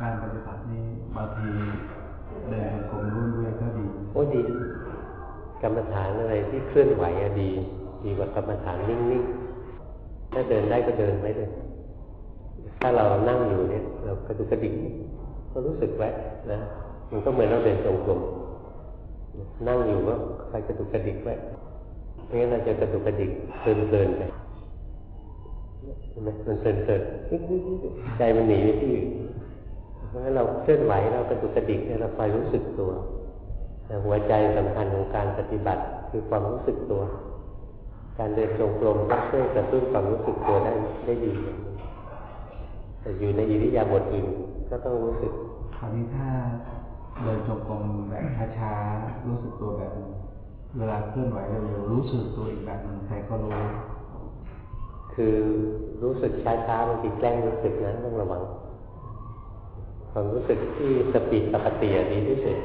การปฏิบัตินี้บางทีเดินจงกรมรุ่นด้วยก็ดี โอ้ดี กรรมฐานอะไรที่เคลื่อนไหวอะดี ดีกว่ากรรมฐานนิ่งๆ ถ้าเดินได้ก็เดินไว้เลยถ้าเรานั่งอยู่เนี่ย เรากระดุกกระดิกก็รู้สึกไว้นะ มันก็เหมือนเราเดินจงกรมนั่งอยู่ก็คอยกระดุกกระดิกไว้ไม่งั้นเราจะกระดุกกระดิกเพลินๆไปใช่ไหมมันเพลินๆใจมันหนีไปที่อื่น ราะฉะนั้นเราเคลื่อนไหวเรากระดุกกระดิกเนี่ยเราคอยรู้สึกตัวแต่หัวใจสำคัญของการปฏิบัติคือความรู้สึกตัว การเดินจงกรมก็ช่วยกระตุ้นความรู้สึกตัวได้ได้ดีแต่อยู่ในอิริยาบถอื่นก็ต้องรู้สึกคราวนี้ถ้าเดินจงกรมแบบช้าๆรู้สึกตัวแบบนึงเวลาเคลื่อนไหวเร็วๆรู้สึกตัวอีกแบบหนึงใครก็รู้คือรู้สึกช้าๆบางทีแกล้งรู้สึกนะต้องระวัง ความรู้สึกที่สปีดปกติดีที่สุด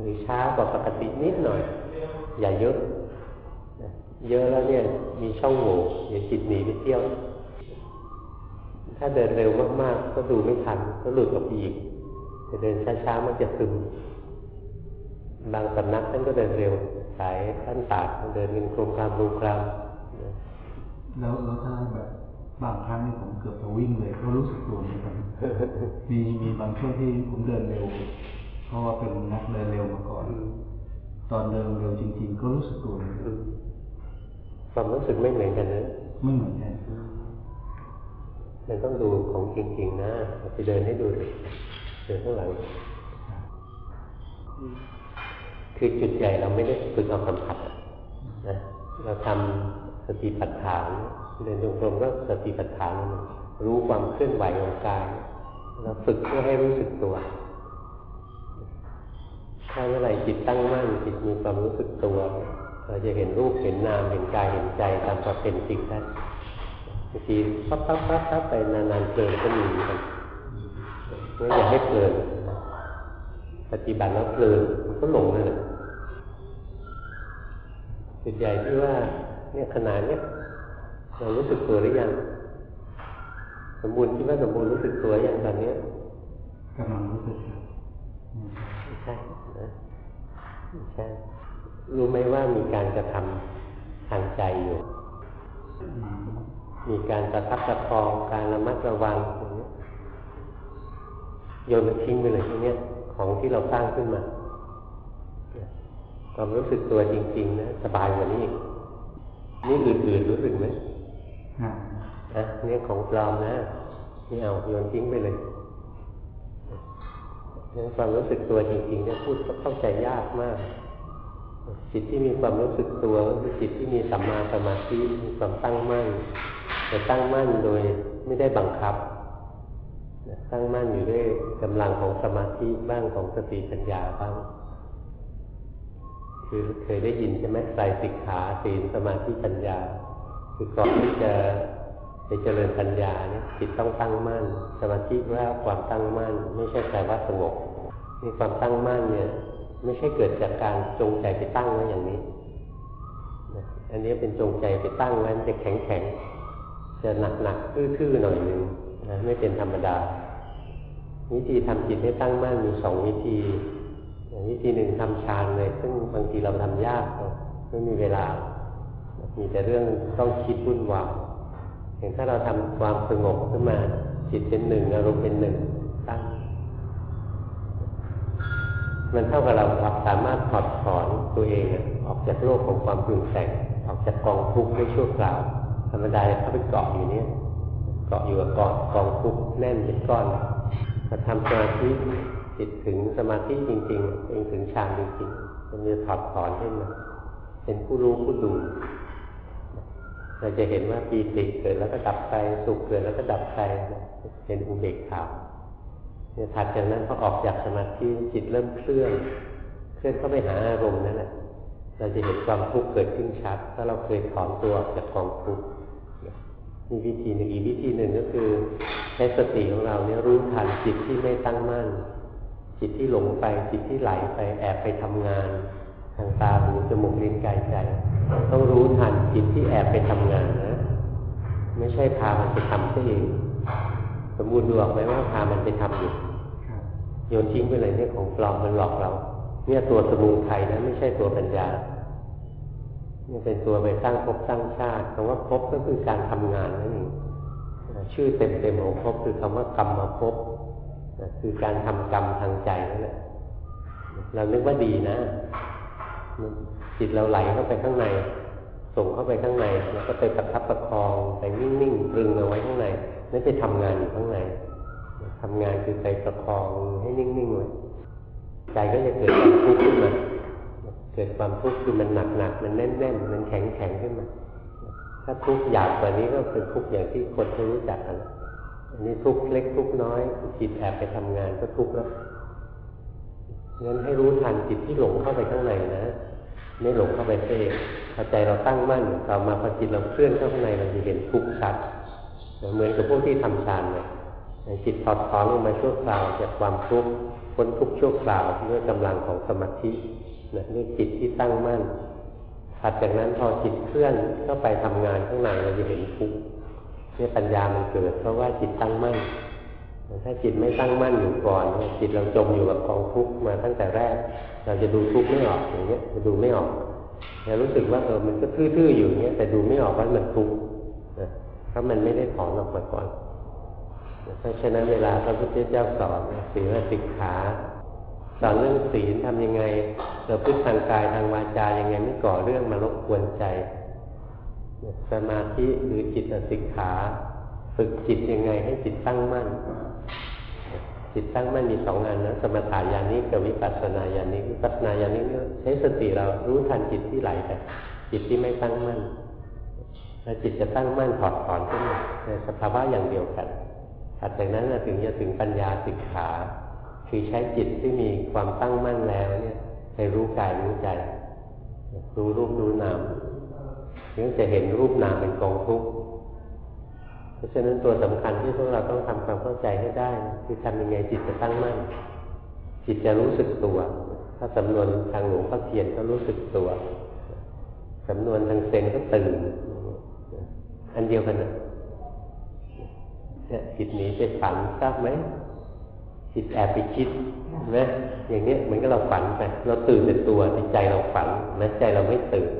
หรือช้ากว่าปกตินิดหน่อย อย่าเยอะเยอะแล้วเนี่ยมีช่องโหว่เดี๋ยวจิตหนีไปเที่ยว ถ้าเดินเร็วมากๆ ก็ดูไม่ทัน ก็หลุดออกไปอีกแต่เดินช้าๆมันจะซึมบางสำนักท่านก็เดินเร็ว สายท่านตากเดินเป็นโครงการรูกรามแล้วแล้วถ้าแบบ บางครั้งนี่ผมเกือบจะวิ่งเลยก็รู้สึกตัวเหมือนกันมีมีบางช่วงที่ผมเดินเร็ว เพราะว่าเป็นนักเดินเร็วมาก่อน ตอนเดินเร็วจริง ๆ ก็รู้สึกตัวเลยความรู้สึกไม่เหมือนกันนะไม่เหมือนกันมันต้องดูของจริงๆนะไปเดินให้ดูสิเดินข้างหลังคือจุดใหญ่เราไม่ได้ฝึกเอาสัมผัสอะนะเราทำสติปัฏฐาน เดินจงกรมก็สติปัฏฐานรู้ความเคลื่อนไหวของกายเราฝึกเพื่อให้รู้สึกตัว ถ้าเมื่อไหร่จิตตั้งมั่นจิตมีความรู้สึกตัว เราจะเห็นรูปเห็นนามเห็นกายเห็นใจตามความเป็นจริงได้บางทีปั๊บปั๊บปั๊บปั๊บไปนานๆเพลินก็มีเหมือนกันไม่อยากให้เพลินปฏิบัติแล้วเพลินมันก็หลงเลยจุดใหญ่ที่ว่าเนี่ยขนาดเนี้ย เรารู้สึกตัวหรือยัง สมบูรณ์คิดว่าสมบูรณ์รู้สึกตัวยังตอนเนี้ยกำลังรู้สึกครับอืมไม่ใช่นะไม่ใช่รู้ไหมว่ามีการกระทำทางใจอยู่อืมมีการประทับประคองการระมัดระวังอย่างเงี้ยโยนมันทิ้งไปเลยทีเนี้ยของที่เราสร้างขึ้นมาความรู้สึกตัวจริง ๆ นะ สบายกว่านี้อีกนี่อื่นๆรู้สึกไหมอ่า นะเนี่ยของปลอมนะนี่เอาโยนทิ้งไปเลยงั้นความรู้สึกตัวจริงๆเนี่ยพูดก็เข้าใจยากมาก จิตที่มีความรู้สึกตัวคือจิตที่มีสัมมาสมาธิมีความตั้งมั่นแต่ตั้งมั่นโดยไม่ได้บังคับตั้งมั่นอยู่ด้วยกำลังของสมาธิบ้างของสติปัญญาบ้าง คือเคยได้ยินใช่ไหมไตรสิกขาศีลสมาธิปัญญา คือก่อนที่จะ เจริญปัญญาเนี่ยจิตต้องตั้งมั่น สมาธิว่าความตั้งมั่น ไม่ใช่แปลว่าสงบมีความตั้งมั่นเนี่ย ไม่ใช่เกิดจากการจงใจไปตั้งไว้อย่างนี้อันนี้เป็นจงใจไปตั้งไว้มันจะแข็งแข็งจะหนักหนักทื่อๆหน่อยหนึ่งนะไม่เป็นธรรมดา วิธีทำจิตให้ตั้งมั่นมีสองวิธีวิธีหนึ่งทำฌานเลย ซึ่งบางทีเราทำยากเราไม่มีเวลา มีแต่เรื่องต้องคิดวุ่นวาย อย่างถ้าเราทำความสงบขึ้นมา จิตเป็นหนึ่งอารมณ์เป็นหนึ่งตั้ง มันเท่ากับเราสามารถถอดถอนตัวเองออกจากโลกของความปรุงแต่งออกจากกองทุกข์ได้ชั่วคราวธรรมดาเขาไปเกาะอยู่เนี้ยเกาะอยู่กับกองกองทุกข์แน่นเป็นก้อนพอทำสมาธิจิตถึงสมาธิจริงๆเองถึงฌานจริงๆมันจะถอดถอนให้นมันเป็นผู้รู้ผู้ดู เราจะเห็นว่าปีติเกิดแล้วก็ดับไปสุขเกิดแล้วก็ดับไปเป็นอุเบกขาเนี่ยถัดจากนั้นพอออกจากสมาธิจิตเริ่มเคลื่อน เคลื่อนเข้าไปหาอารมณ์นั่นแหละเราจะเห็นความทุกข์เกิดขึ้นชัดถ้าเราเคยถอนตัวออกจากกองทุกข์มีวิธีหนึ่งอีกวิธีหนึ่งก็คือใช้สติของเราเนี่ยรู้ทันจิตที่ไม่ตั้งมั่น จิตที่หลงไปจิตที่ไหลไปแอบไปทำงานางตาหูจมูกลิ้นกายใจ ต้องรู้ทันจิตที่แอบไปทำงานนะ ไม่ใช่พามันไปทำซะเองสมบูรณ์ดูออกไหมว่าพามันไปทำอยู่โยนทิ้งไปเลยเนี่ยของปลอมมันหลอกเรา เนี่ยตัวสมุทัยนะไม่ใช่ตัวปัญญาเนี่ยเป็นตัวไปสร้างภพสร้างชาติคำว่าภพก็คือการทำงานนั่นเองชื่อเต็มๆของภพคือคำว่ากรรมมาภพคือการทำกรรมทางใจนั่นแหละเรานึกว่าดีนะ จิตเราไหลเข้าไปข้างใน ส่งเข้าไปข้างในแล้วก็ไปประทับประคองไปนิ่งๆตรึงเอาไว้ข้างในนั่นไปทำงานอยู่ข้างในทำงานคือไปประคองให้นิ่งๆไว้ใจก็จะเกิดความทุกข์ขึ้นมาเกิดความทุกข์คือมันหนักๆมันแน่นๆมันแข็งๆขึ้นมาถ้าทุกข์หยาบกว่านี้ก็เป็นทุกข์อย่างที่คนเขารู้จักกันอันนี้ทุกข์เล็กทุกข์น้อยจิตแอบไปทำงานก็ทุกข์แล้ว งั้นให้รู้ทันจิตที่หลงเข้าไปข้างในนะไม่หลงเข้าไปเองพอใจเราตั้งมั่นต่อมาพอจิตเราเคลื่อนเข้าข้างในเราจะเห็นทุกข์ชัดเหมือนกับพวกที่ทำฌานเนี่ยจิตถอดถอนลงมาชั่วคราวจากความทุกข์พ้นทุกข์ชั่วคราวด้วยกำลังของสมาธินะด้วยจิตที่ตั้งมั่นถัดจากนั้นพอจิตเคลื่อนเข้าไปทำงานข้างในเราจะเห็นทุกข์นี่ปัญญามันเกิด เพราะว่าจิตตั้งมั่น ถ้าจิตไม่ตั้งมั่นอยู่ก่อน จิตเราจมอยู่กับกองทุกข์มาตั้งแต่แรก เราจะดูทุกข์ไม่ออกอย่างเงี้ยจะดูไม่ออกจะรู้สึกว่าเออมันก็ทื่อๆอยู่อย่างเงี้ยแต่ดูไม่ออกว่ามันทุกข์เพราะมันไม่ได้ถอนออกมาก่อนเพราะฉะนั้นเวลาพระพุทธเจ้าสอนศีลสิกขาสอนเรื่องศีลทำยังไงเราพึ่งทางกายทางวาจายังไงไม่ก่อเรื่องมารบกวนใจสมาธิหรือจิตสิกขา ฝึกจิตยังไงให้จิตตั้งมั่น จิตตั้งมั่นมีสองงานนะสมถายานี้กับวิปัสสนาญาณิวิปัสสนาญาณิใช้สติเรารู้ทันจิตที่ไหลไปจิตที่ไม่ตั้งมั่นแล้วจิตจะตั้งมั่นถอดถอนขึ้นมาในสภาวะอย่างเดียวกันถัดจากนั้นถึงจะถึงปัญญาสิกขาคือใช้จิตที่มีความตั้งมั่นแล้วเนี่ยไปรู้กายรู้ใจรู้รูปรู้นามถึงจะเห็นรูปนามเป็นกองทุกข์ ราะฉะนั้นตัวสำคัญที่พวกเราต้องทำความเข้าใจให้ได้ คือทำยังไงจิตจะตั้งมั่นจิตจะรู้สึกตัว ถ้าสำนวนทางหลวงพ่อเทียนก็รู้สึกตัวสำนวนทางเซนก็ตื่นอันเดียวกันนะจิตหนีไปฝันทราบไหมจิตแอบไปคิดนะอย่างนี้เหมือนกับเราฝันไปเราตื่นแต่ตัวจิตใจเราฝันนะใจเราไม่ตื่น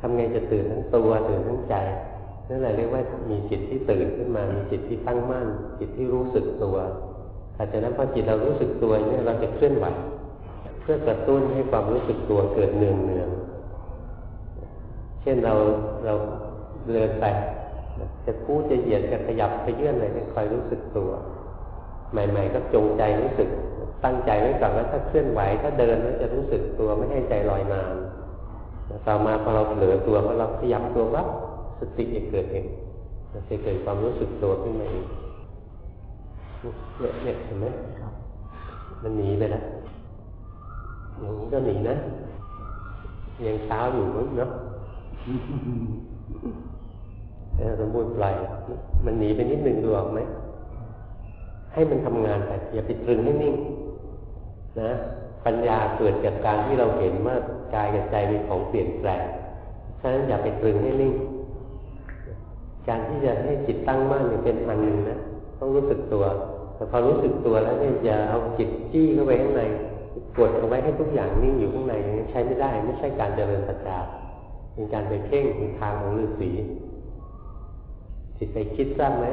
ทำไงจะตื่นทั้งตัวตื่นทั้งใจ นั่นแหละเรียกว่ามีจิตที่ตื่นขึ้นมา มีจิตที่ตั้งมั่น จิตที่รู้สึกตัวอาจากนั้นพอจิตเรารู้สึกตัวเนี่ยเราจะเคลื่อนไหวเพื่อกระตุ้นให้ความรู้สึกตัวเกิดเนืองเนืองเช่นเราเราเดินไปจะพูดจะเหยียดจะขยับไปเยื่อนอะไรคอยรู้สึกตัว ใหม่ ๆ ก็จงใจรู้สึก ตั้งใจไว้ก่อนว่าถ้าเคลื่อนไหวถ้าเดินแล้วจะรู้สึกตัวไม่ให้ใจลอยนานต่อมาพอเราเผลอตัวพอเราขยับตัววับ สติจะเกิดเองจะเกิดความรู้สึกตัวขึ้นมาเองเนี่ยเนี่ยเห็นไหมมันหนีไปแล้วอย่างนี้ก็หนีนะยังเช้าอยู่มั้งเนาะสมบูรณ์ปล่อยมันหนีไปนิดหนึ่งดูออกไหม ให้มันทำงานไปอย่าไปตรึงนิ่งๆนะ ปัญญาเกิดจากการที่เราเห็นว่ากายกับใจมีของเปลี่ยนแปลงฉะนั้นอย่าไปตรึงให้นิ่ง การที่จะให้จิตตั้งมั่นเป็นอันหนึ่งนะต้องรู้สึกตัว แต่พอรู้สึกตัวแล้วเนี่ยอย่าเอาจิตจี้เข้าไปข้างในกดเอาไว้ให้ทุกอย่างนิ่งอยู่ข้างในใช้ไม่ได้ ไม่ใช่การเจริญปัญญาเป็นการไปเพ่งเป็นทางของฤาษีจิตไปคิดทราบไหม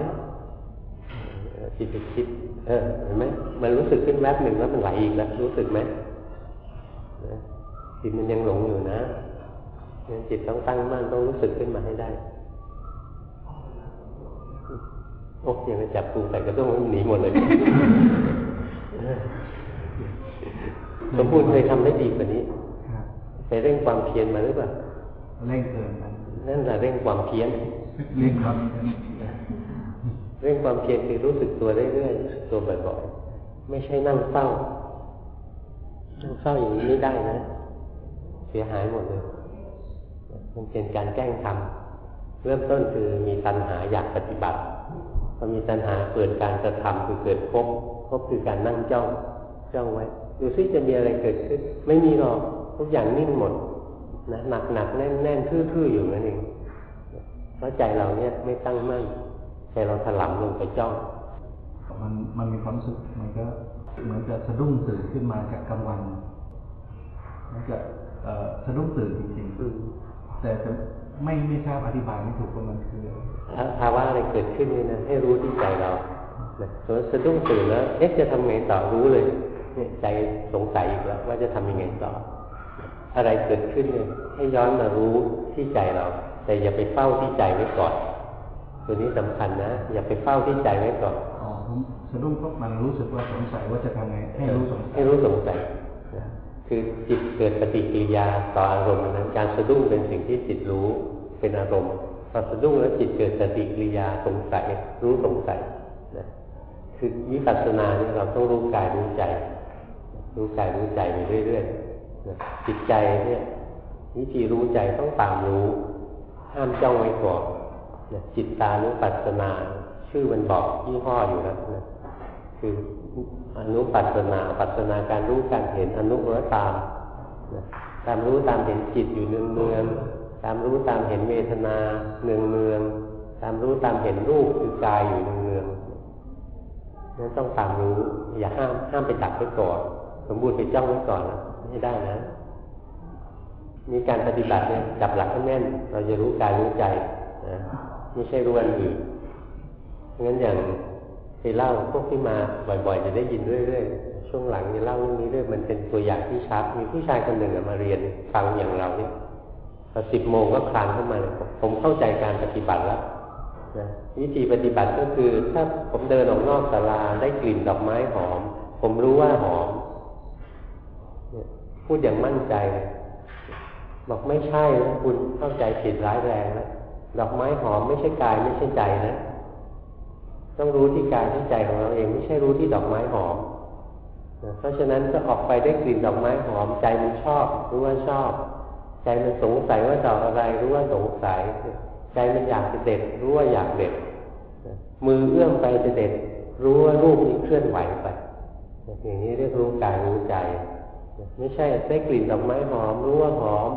จิตไปคิด เออเห็นไหมมันรู้สึกขึ้นแวบหนึ่งแล้วมันไหลอีกแล้วรู้สึกไหมจิตมันยังหลงอยู่นะจิตต้องตั้งมั่นต้องรู้สึกขึ้นมาให้ได้ โอ้ยังไปจับปูใส่กระด้งหนีหมดเลยสมบูรณ์เคยทำได้ดีกว่านี้ไปเร่งความเพียรมาหรือเปล่าเร่งเกินนั่นแหละเร่งความเพียรเร่งครับเร่งความเพียรคือรู้สึกตัวเรื่อยๆตัวบ่อยๆไม่ใช่นั่งเศร้านั่งเศร้าอย่างนี้ไม่ได้นะเสียหายหมดเลยมันเป็นการแกล้งทำเริ่มต้นคือมีตัณหาอยากปฏิบัติ พอมีตัณหาเกิดการกระทำคือเกิดพบพบคือการนั่งจ้องจ้องไว้ ดูซิจะมีอะไรเกิดขึ้น ไม่มีหรอกทุกอย่างนิ่งหมดนะหนักหนักแน่นแน่นทื่อๆอยู่นั่นเองเพราะใจเราเนี่ยไม่ตั้งมั่นใจเราถลำลงไปจ้อง มันมันมีความรู้สึกมันก็เหมือนจะสะดุ้งตื่นขึ้นมาจากกลางวันมันจะเอ่อสะดุ้งตื่นจริงอืมๆแต่จะ ไม่ไม่ทราบอธิบายไม่ถูกว่ามันคืออะไรถ้าภาวะอะไรเกิดขึ้นนี่นะให้รู้ที่ใจเรานะสมมติสะดุ้งตื่นแล้วเอ๊ะจะทำไงต่อรู้เลยเนี่ยใจสงสัยอีกแล้วว่าจะทำยังไงต่อ อะไรเกิดขึ้นเนี่ยให้ย้อนมารู้ที่ใจเรา แต่อย่าไปเฝ้าที่ใจไว้ก่อน ตัวนี้สำคัญนะ อย่าไปเฝ้าที่ใจไว้ก่อนอ๋อผมสะดุ้งเพราะมันรู้สึกว่าสงสัยว่าจะทำไงให้รู้สงสัยให้รู้สงสัยนะ คือจิตเกิดปฏิกิริยาต่ออารมณ์นั้นการสะดุ้งเป็นสิ่งที่จิตรู้เป็นอารมณ์พอสะดุ้งแล้วจิตเกิดปฏิกิริยาสงสัยรู้สงสัยนะคือวิปัสสนาเนี่ยเราต้องรู้กายรู้ใจ รู้กายรู้ใจไปเรื่อยๆนะจิตใจเนี่ยวิธีรู้ใจต้องตามรู้ ห้ามจ้องไว้ก่อนนะจิตตานุปัสสนา ชื่อมันบอกยี่ห้ออยู่แล้วนะคือ อนุปัสสนา ปัสสนาการรู้การเห็นอนุรตามตามรู้ตามเห็นจิตอยู่เนืองเนืองตามรู้ตามเห็นเวทนาเนืองเนืองตามรู้ตามเห็นรูปคือกายอยู่เนืองเนืองนั่นต้องตามรู้ อย่าห้ามห้ามไปดักไว้ก่อน สมบูรณ์ไปจ้องไว้ก่อนนะไม่ได้นะมีการปฏิบัติเนี่ยจับหลักให้แน่น เราจะรู้กายรู้ใจนะไม่ใช่รู้อันอื่นงั้นอย่าง ไปเล่าพวกที่มาบ่อยๆ จะได้ยินเรื่อยๆ ช่วงหลังจะเล่าเรื่องนี้เรื่อยมันเป็นตัวอย่างที่ชัด มีผู้ชายคนหนึ่งอะมาเรียนฟังอย่างเราเนี่ยพอสิบโมงก็คลานเข้ามาเลยผมเข้าใจการปฏิบัติแล้วนะวิธีปฏิบัติก็คือถ้าผมเดินออกนอกศาลาได้กลิ่นดอกไม้หอม ผมรู้ว่าหอมเนี่ยพูดอย่างมั่นใจเลยบอกไม่ใช่นะคุณเข้าใจผิดร้ายแรงนะดอกไม้หอมไม่ใช่กายไม่ใช่ใจนะ ต้องรู้ที่กายที่ใจของเราเองไม่ใช่รู้ที่ดอกไม้หอมนะเพราะฉะนั้นก็ออกไปได้กลิ่นดอกไม้หอมใจมันชอบรู้ว่าชอบ ใจมันสงสัยว่าดอกอะไรรู้ว่าสงสัย ใจมันอยากจะเด็ดรู้ว่าอยากเด็ดมือเอื้อมไปจะเด็ด รู้ว่ารูปนี้เคลื่อนไหวไปอย่างนี้เรียกรู้กายรู้ใจ ไม่ใช่ได้กลิ่นดอกไม้หอม รู้ว่าหอม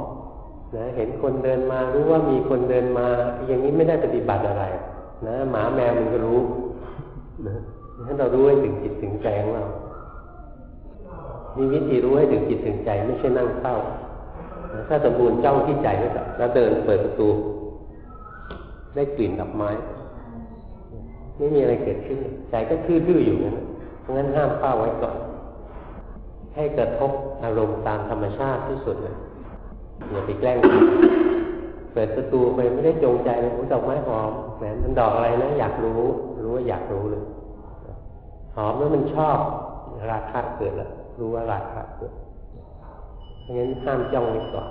นะเห็นคนเดินมารู้ว่ามีคนเดินมา อย่างนี้ไม่ได้ปฏิบัติอะไร นะหมาแมวมันก็รู้ นะให้เรารู้ให้ถึงจิตถึงใจของเรามีวิธีรู้ให้ถึงจิตถึงใจไม่ใช่นั่งเฝ้าถ้าสมบูรณ์จ้องที่ใจไว้ก่อนแล้วเดินเปิดประตู ได้กลิ่นดอกไม้ ไม่มีอะไรเกิดขึ้น ใจก็ทื่อๆอยู่นั้นเพราะงั้นห้ามเฝ้าไว้ก่อน ให้กระทบอารมณ์ตามธรรมชาติที่สุดเลยอย่าไปแกล้ง เปิดประตูไปไม่ได้จงใจเลยดอกไม้หอมแหมมันดอกอะไรนะอยากรู้ รู้ว่าอยากรู้เลยหอมแล้วมันชอบ ราคะเกิดล้วรู้ว่าราคะเกิดเพราะงั้นห้ามจ้องไว้ก่อน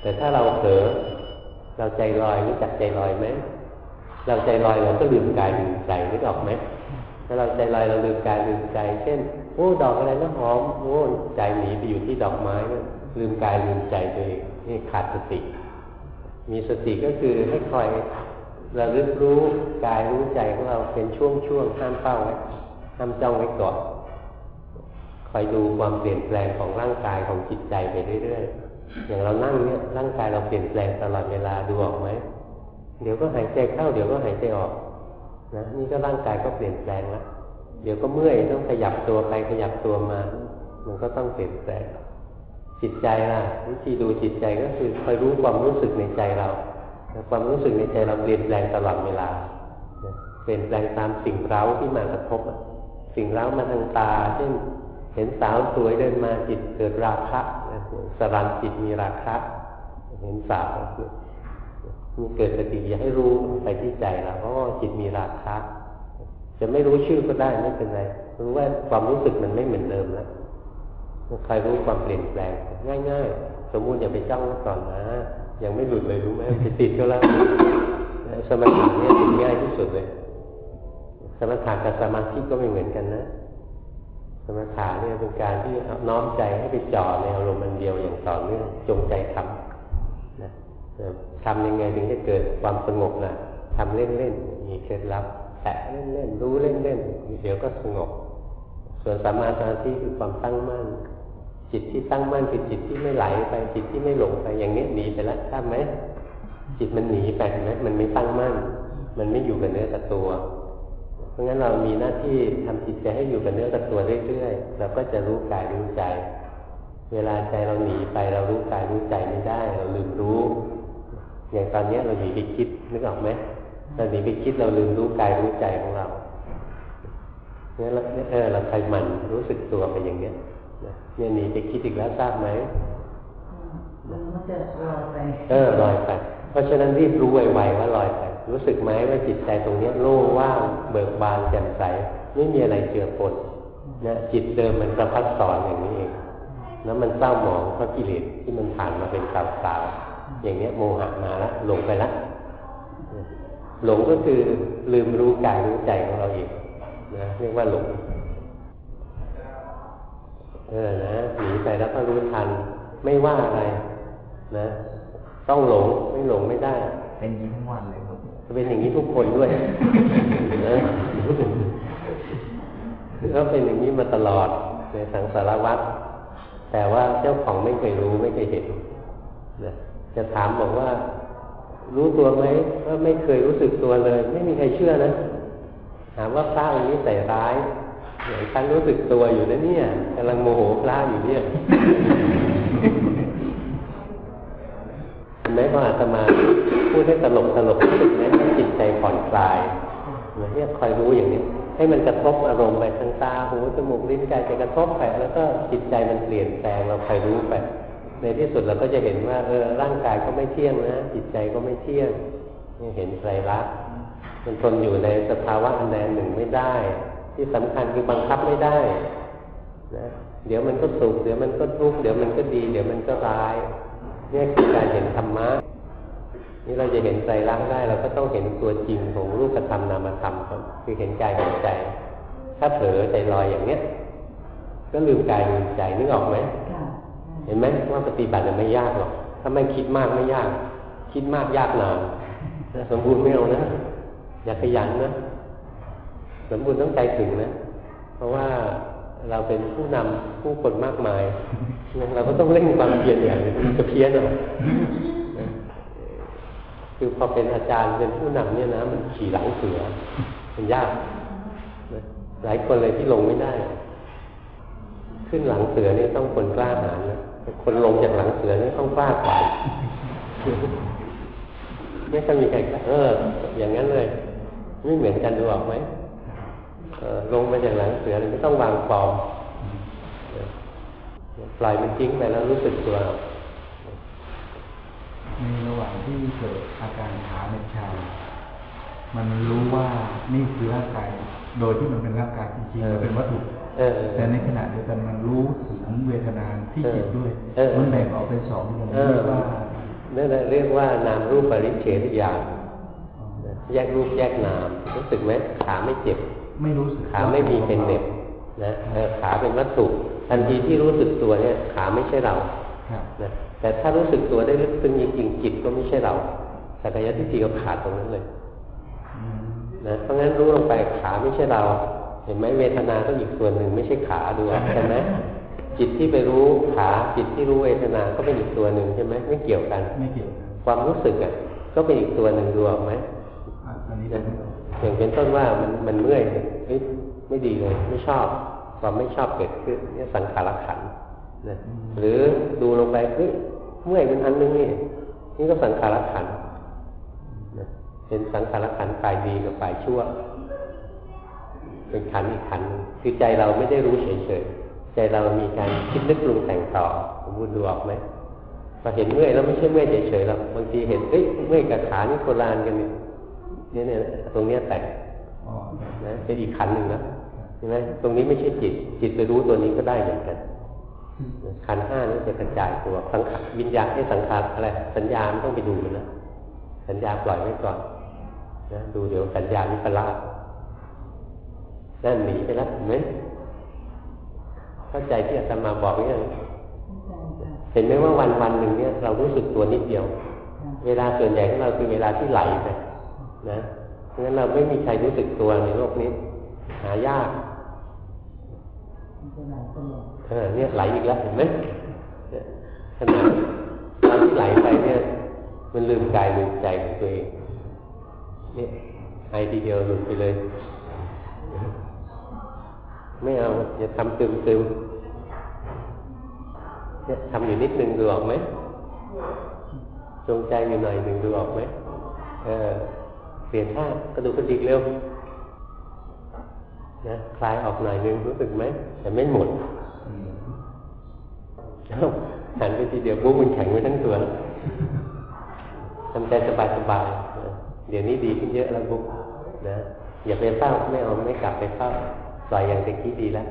แต่ถ้าเราเผลอเราใจลอยรู้จักใจลอยไหมเราใจลอยเราก็ลืมกายลืมใจนึกออกไหมถ้าเราใจลอยเราลืมกายลืมใจ เช่นโอ้ดอกอะไรนะหอมโอ้ใจหนีไปอยู่ที่ดอกไม้นะลืมกายลืมใจตัวเอง นี่ขาดสติ มีสติก็คือให้คอยระลึกรู้กายรู้ใจของเราเป็นช่วงๆห้ามเป้าไว้ห้ามจ้องไว้ก่อนคอยดูความเปลี่ยนแปลงของร่างกายของจิตใจไปเรื่อยๆ อย่างเรานั่งเนี่ยร่างกายเราเปลี่ยนแปลงตลอดเวลาดูออกไหมเดี๋ยวก็หายใจเข้าเดี๋ยวก็หายใจออกนะนี่ก็ร่างกายก็เปลี่ยนแปลงแล้วเดี๋ยวก็เมื่อยต้องขยับตัวไปขยับตัวมา มันก็ต้องเปลี่ยนแปลง จิตใจล่ะวิธีดูจิตใจก็คือคอยรู้ความรู้สึกในใจเราความรู้สึกในใจเราเปลี่ยนแปลงตลอดเวลาเปลี่ยนแปลงตามสิ่งเร้าที่มากระทบสิ่งเร้ามาทางตาเช่นเห็นสาวสวยเดินมาจิตเกิดราคะสรันจิตมีราคะเห็นสาวมีเกิดปฏิกิริยาให้รู้ไปที่ใจเราเพราะจิตมีราคะจะไม่รู้ชื่อก็ได้ไม่เป็นไรรู้ว่าความรู้สึกมันไม่เหมือนเดิมแล้ว ใครรู้ความเปลี่ยนแปลง ง่ายๆ สมมุติอย่าไปจ้องก่อนนะยังไม่หลุดเลยรู้ไหมไปติดก็แล้วสมาธิเนี่ยถึงง่ายที่สุดเลย สมถะกับสมาธิก็ไม่เหมือนกันนะ สมถะเนี่ยเป็นการที่น้อมใจให้ไปจ่อในอารมณ์มันเดียวอย่างต่อเนื่องจงใจทำนะทำยังไงถึงจะเกิดความสงบนะทำเล่นๆมีเคล็ดลับแตะเล่นๆรู้เล่นๆเดี๋ยวก็สงบ ส่วนสัมมาสมาธิคือความตั้งมั่น จิตที่ตั้งมั่นคือจิตที่ไม่ไหลไปจิตที่ไม่หลงไปอย่างนี้หนีไปแล้วทราบไหมจิตมันหนีไปเห็นไหมมันไม่ตั้งมั่น มันไม่อยู่กับเนื้อกับตัว เพราะงั้นเรามีหน้าที่ทำจิตใจให้อยู่กับเนื้อกับตัวเรื่อยๆเราก็จะรู้กายรู้ใจ เวลาใจเราหนีไปเรารู้กายรู้ใจไม่ได้ เราลืมรู้ อย่างตอนนี้เราหนีไปคิดนึกออกไหมเราหนีไปคิดเราลืมรู้กายรู้ใจของเราเนี่ยเราเออเราใครมันรู้สึกตัวไปอย่างเนี้ย เนี่ยหนีไปคิดอีกแล้วทราบไหมมันจะลอยไปเออลอยไป เพราะฉะนั้นรีบรู้ไวๆว่าลอยไป รู้สึกไหมว่าจิตใจตรงนี้โล่งว่างเบิกบานแจ่มใส ไม่มีอะไรเจือปนนะจิตเดิมมันประพัดสอนอย่างนี้เอง แล้วมันเศร้าหมองเพราะกิเลสที่มันผ่านมาเป็นสาวๆอย่างเนี้ยโมหะมาแล้วหลงไปแล้วหลงก็คือลืมรู้กายรู้ใจของเราเองนะเรียกว่าหลง เออนะหนีไปแล้วก็รู้ทัน ไม่ว่าอะไร นะ ต้องหลงไม่หลงไม่ได้ เป็นอย่างนี้ทั้งวันเลยครับเป็นอย่างนี้ทุกคนด้วยนะก็เป็นอย่างนี้มาตลอดในสังสารวัฏแต่ว่าเจ้าของไม่เคยรู้ไม่เคยเห็นนะจะถามบอกว่า รู้ตัวไหมว่าไม่เคยรู้สึกตัวเลย ไม่มีใครเชื่อนะถามว่าพระองค์นี้ใส่ร้ายอย่าง ฉันรู้สึกตัวอยู่นะเนี่ยกำลังโมโหพระอยู่เนี่ยเห็นไหมพออาตมาพูดให้ตลกตลกรู้สึกไหมจิตใจผ่อนคลายเนี่ยคอยรู้อย่างนี้ ให้มันกระทบอารมณ์ไปทางตาหูจมูกลิ้นกายจะกระทบไปแล้วก็จิตใจมันเปลี่ยนแปลงเราคอยรู้ไปในที่สุดเราก็จะเห็นว่าเออร่างกายก็ไม่เที่ยงนะจิตใจก็ไม่เที่ยงเห็นไตรลักษณ์มันทนอยู่ในสภาวะอันใดหนึ่งไม่ได้ ที่สำคัญคือบังคับไม่ได้นะเดี๋ยวมันก็สุขเดี๋ยวมันก็ทุกข์เดี๋ยวมันก็ดี เดี๋ยวมันก็ร้ายนี่คือการเห็นธรรมะนี่เราจะเห็นใจรักได้ เราก็ต้องเห็นตัวจริงของรูปธรรมนามธรรมครับคือเห็นกายเห็นใจ ถ้าเผลอใจลอยอย่างเนี้ย ก็ลืมกายลืมใจนึกออกไหมเห็นไหมว่าปฏิบัติไม่ยากหรอกถ้าไม่คิดมากไม่ยาก คิดมากยากนานสมบูรณ์ไม่เอานะอย่าขยันนะ สมบูรณ์ต้องใจถึงนะ เพราะว่าเราเป็นผู้นำผู้คนมากมาย เราก็ต้องเร่งความเพียรอย่างจะเพี้ยนหรอคือพอเป็นอาจารย์เป็นผู้นำเนี่ยนะ มันขี่หลังเสือมันยากหลายคนเลยที่ลงไม่ได้ ขึ้นหลังเสือนี่ต้องคนกล้าหาญนะคนลงจากหลังเสือนี่ต้องกล้ากว่าไม่ค่อยมีใครเออ อย่างนั้นเลย ไม่เหมือนกันดูออกไหม ลงมาจากหลังเสือเลยไม่ต้องวางฟอร์มปล่อยมันทิ้งไปแล้วรู้สึกตัวในระหว่างที่เกิดอาการขาในชา มันรู้ว่านี่คือร่างกาย โดยที่มันเป็นร่างกายจริงๆมันเป็นวัตถุแต่ในขณะเดียวกันมันรู้ถึงเวทนาที่จิตด้วยมันแบ่งออกเป็นสองอย่างเรียกว่านั่นเรียกว่านามรูปปริเฉทญาณแยกรูปแยกนามรู้สึกไหมขาไม่เจ็บ ไม่รู้สึกขาไม่มีเป็นเน็บนะขาเป็นวัตถุทันทีที่รู้สึกตัวเนี่ยขาไม่ใช่เรานะแต่ถ้ารู้สึกตัวได้ลึกซึ้งจริงๆจิตก็ไม่ใช่เราสักยะทิฏฐิก็ขาดตรงนั้นเลยนะเพราะงั้นรู้ลงไปขาไม่ใช่เรา เห็นไหมเวทนาก็อีกส่วนหนึ่งไม่ใช่ขาดูใช่ไหมจิตที่ไปรู้ขาจิตที่รู้เวทนาก็เป็นอีกตัวหนึ่งใช่ไหมไม่เกี่ยวกันไม่เกี่ยวความรู้สึกอะก็เป็นอีกตัวหนึ่งดูออกไหมอันนี้ อย่างเป็นต้นว่ามันมันเมื่อยเฮ้ยไม่ดีเลย ไม่ชอบความไม่ชอบเกิดขึ้นนี่สังขารขันนะหรือดูลงไปเฮ้ยเมื่อยเป็นอันนึงนี่นี่ก็สังขารขันนะเป็นสังขารขันฝ่ายดีกับฝ่ายชั่ว เป็นขันอีกขันคือใจเราไม่ได้รู้เฉยๆใจเรามีการคิดนึกปรุงแต่งต่อสมบูรณ์ดูออกไหมพอเห็นเมื่อยแล้วไม่ใช่เมื่อยเฉยๆหรอกบางทีเห็นเฮ้ยเมื่อยกับขานี่โคลานกันเนี่ยเนี่ยเนี่ยตรงเนี้ยแตกนะเป็นอีกขันหนึ่งนะใช่ไหมตรงนี้ไม่ใช่จิต จิตไปรู้ตัวนี้ก็ได้เหมือนกันขันห้านี้จะกระจายตัวสังขารวิญญาณให้สังขารอะไรสัญญาณต้องไปดูมันนะสัญญาปล่อยไว้ก่อนนะดูเดี๋ยวสัญญาณิปลาสนั่นหนีไปแล้วเห็นไหมเข้าใจที่อาตมาบอกเนี่ยเห็นไหมว่าวันวันหนึ่งเนี่ยเรารู้สึกตัวนิดเดียว เวลาส่วนใหญ่ของเราคือเวลาที่ไหลไป นะเพราะฉะนั้นเราไม่มีใครรู้สึกตัวในโลกนี้ หายากเออเนี่ยไหลอีกแล้วเห็นไหมขนาดตอนที่ไหลไปเนี่ย มันลืมกายลืมใจของตัวเองเนี่ยไอทีเดียวหลุดไปเลย ไม่เอาอย่าทำตึมตึมเนี่ยทำอยู่นิดนึงดูออกไหมจงใจอยู่หน่อยหนึ่งดูออกไหมเออ เปลี่ยนท่ากระดูกกระดิกเร็วนะคลายออกหน่อยนึงรู้สึกไหมแต่ไม่หมดหันไปทีเดียวปุ๊บมันแข็งไปทั้งตัวทำใจสบายๆเดี๋ยวนี้ดีขึ้นเยอะแล้วปุ๊บนะอย่าไปเฝ้าไม่เอาไม่กลับไปเฝ้าปล่อยอย่างตะกี้ดีแล้ว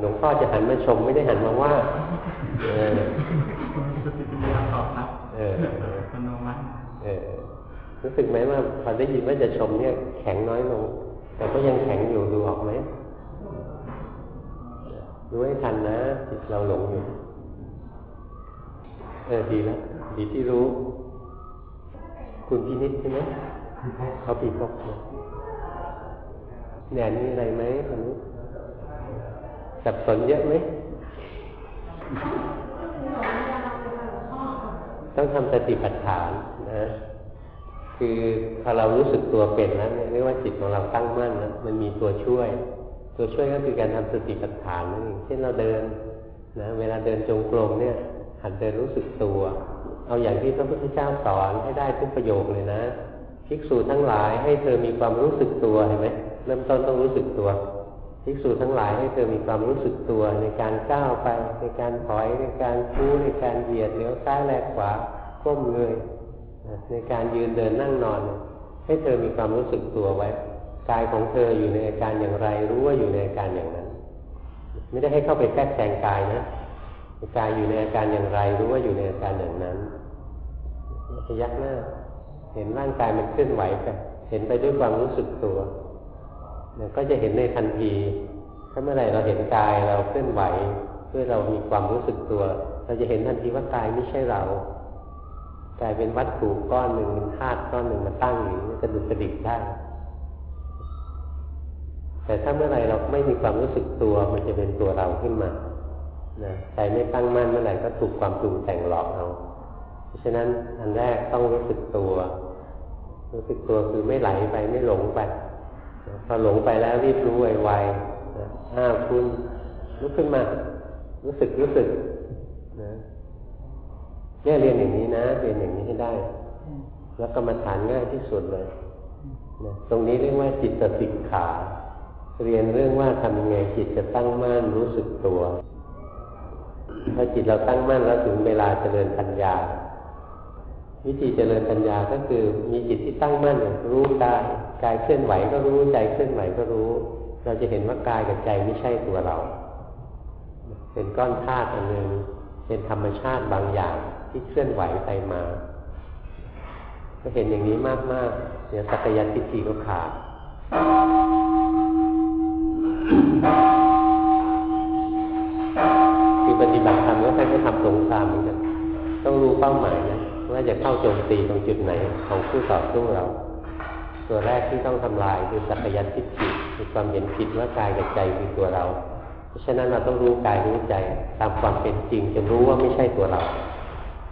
หลวงพ่อจะหันมาชมไม่ได้หันมาว่าเออสติปัญญาตอบรับเอออโนมัติเออ รู้สึกไหมว่าพอได้ยินว่าจะชมเนี่ยแข็งน้อยลง แต่ก็ยังแข็งอยู่ดูออกไหมรู้ให้ทันนะจิตเราหลงอยู่เออดีแล้วดีที่รู้ คุณพินิจใช่ไหมเขาปีกบเนี่ยนี่อะไรไหมอันนี้สับสนเยอะไหมต้องทำสติปัฏฐานนะ คือพอเรารู้สึกตัวเป็นแล้วเนี่ยเรียกว่าจิตของเราตั้งมั่นนะมันมีตัวช่วย ตัวช่วยก็คือการทำสติปัฏฐานนั่นเองเช่นเราเดินนะเวลาเดินจงกรมเนี่ย หัดเดินรู้สึกตัว เอาอย่างที่พระพุทธเจ้าสอนให้ได้ทุกประโยคเลยนะภิกษุทั้งหลายให้เธอมีความรู้สึกตัวเห็นไหมเริ่มต้นต้องรู้สึกตัวภิกษุทั้งหลายให้เธอมีความรู้สึกตัวในการก้าวไปในการถอยในการคู่ในการเหยียดเลี้ยวซ้ายแลกขวาก้มเงย ในการยืนเดินนั่งนอน ให้เธอมีความรู้สึกตัวไว้กายของเธออยู่ในอาการอย่างไร รู้ว่าอยู่ในอาการอย่างนั้น ไม่ได้ให้เข้าไปแทรกแซงกายนะกายอยู่ในอาการอย่างไร รู้ว่าอยู่ในอาการอย่างนั้นพยักหน้า เห็นร่างกายมันเคลื่อนไหวไปเห็นไปด้วยความรู้สึกตัวเนี่ยก็จะเห็นในทันที ถ้าเมื่อไหร่เราเห็นกายเราเคลื่อนไหวด้วยเรามีความรู้สึกตัว เราจะเห็นทันทีว่ากายไม่ใช่เรา กลายเป็นวัตถุก้อนหนึ่งเป็นธาตุก้อนหนึ่งมาตั้งอยู่กระดุกกระดิกได้ แต่ถ้าเมื่อไรเราไม่มีความรู้สึกตัวมันจะเป็นตัวเราขึ้นมานะใจไม่ตั้งมั่นเมื่อไหร่ก็ถูกความปรุงแต่งหลอกเอาเพราะฉะนั้นอันแรกต้องรู้สึกตัว รู้สึกตัวคือไม่ไหลไปไม่หลงไปพอหลงไปแล้วรีบรู้ไวๆอ้าวคุณลุกขึ้นมา รู้สึกรู้สึก เนี่ยเรียนอย่างนี้นะเรียนอย่างนี้ให้ได้ แล้วก็มาฐานง่ายที่สุดเลยนะตรงนี้เรียกว่าจิตสิกขา เรียนเรื่องว่าทำยังไงจิตจะตั้งมั่นรู้สึกตัวพอจิตเราตั้งมั่นแล้วถึงเวลาเจริญปัญญา วิธีเจริญปัญญาก็คือมีจิตที่ตั้งมั่นรู้กายกายเคลื่อนไหวก็รู้ใจเคลื่อนไหวก็รู้ เราจะเห็นว่ากายกับใจไม่ใช่ตัวเรา เป็นก้อนธาตุอันหนึ่งเป็นธรรมชาติบางอย่าง ที่เคลื่อนไหวไปมาก็เห็นอย่างนี้มากๆเดี๋ยวสักยันทิฏฐิก็ขาดคือปฏิบัติธรรมก็ใช้ก็ทำสงครามเหมือนกันต้องรู้เป้าหมายนะว่าจะเข้าโจมตีตรงจุดไหนของผู้ต่อสู้เรา ตัวแรกที่ต้องทำลายคือสักยันทิฏฐิคือความเห็นผิดว่ากายกับใจคือตัวเรา เพราะฉะนั้นเราต้องรู้กายรู้ใจตามความเป็นจริงจะรู้ว่าไม่ใช่ตัวเรา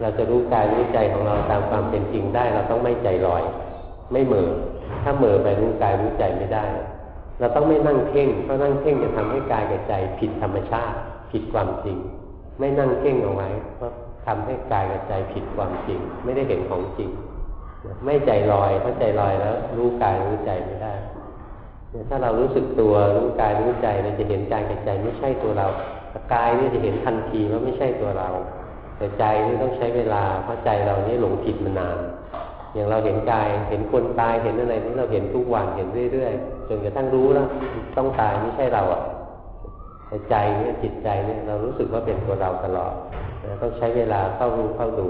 เราจะรู้กายรู้ใจของเราตามความเป็นจริงได้ เราต้องไม่ใจลอย ไม่เหม่อถ้าเหม่อไปรู้กายรู้ใจไม่ได้ เราต้องไม่นั่งเพ่งเพราะนั่งเพ่งจะทำให้กายกับใจผิดธรรมชาติ ผิดความจริง ไม่นั่งเพ่งเอาไว้เพราะทำให้กายกับใจผิดความจริง ไม่ได้เห็นของจริง ไม่ใจลอยเพราะใจลอยแล้ว รู้กายรู้ใจไม่ได้ถ้าเรารู้สึกตัวรู้กายรู้ใจเราจะเห็นกายกับใจไม่ใช่ตัวเรากายนี่จะเห็นทันทีว่าไม่ใช่ตัวเรา แต่ใจนี่ต้องใช้เวลา เพราะใจเรานี่หลงผิดมานาน อย่างเราเห็นกาย เห็นคนตายเห็นอะไรนี่เราเห็นทุกวันเห็นเรื่อยๆจนกระทั่งรู้แล้วต้องตายไม่ใช่เราอะแต่ใจเนี่ยจิตใจเนี่ยเรารู้สึกว่าเป็นตัวเราตลอดต้องใช้เวลาเข้ารู้เข้าดู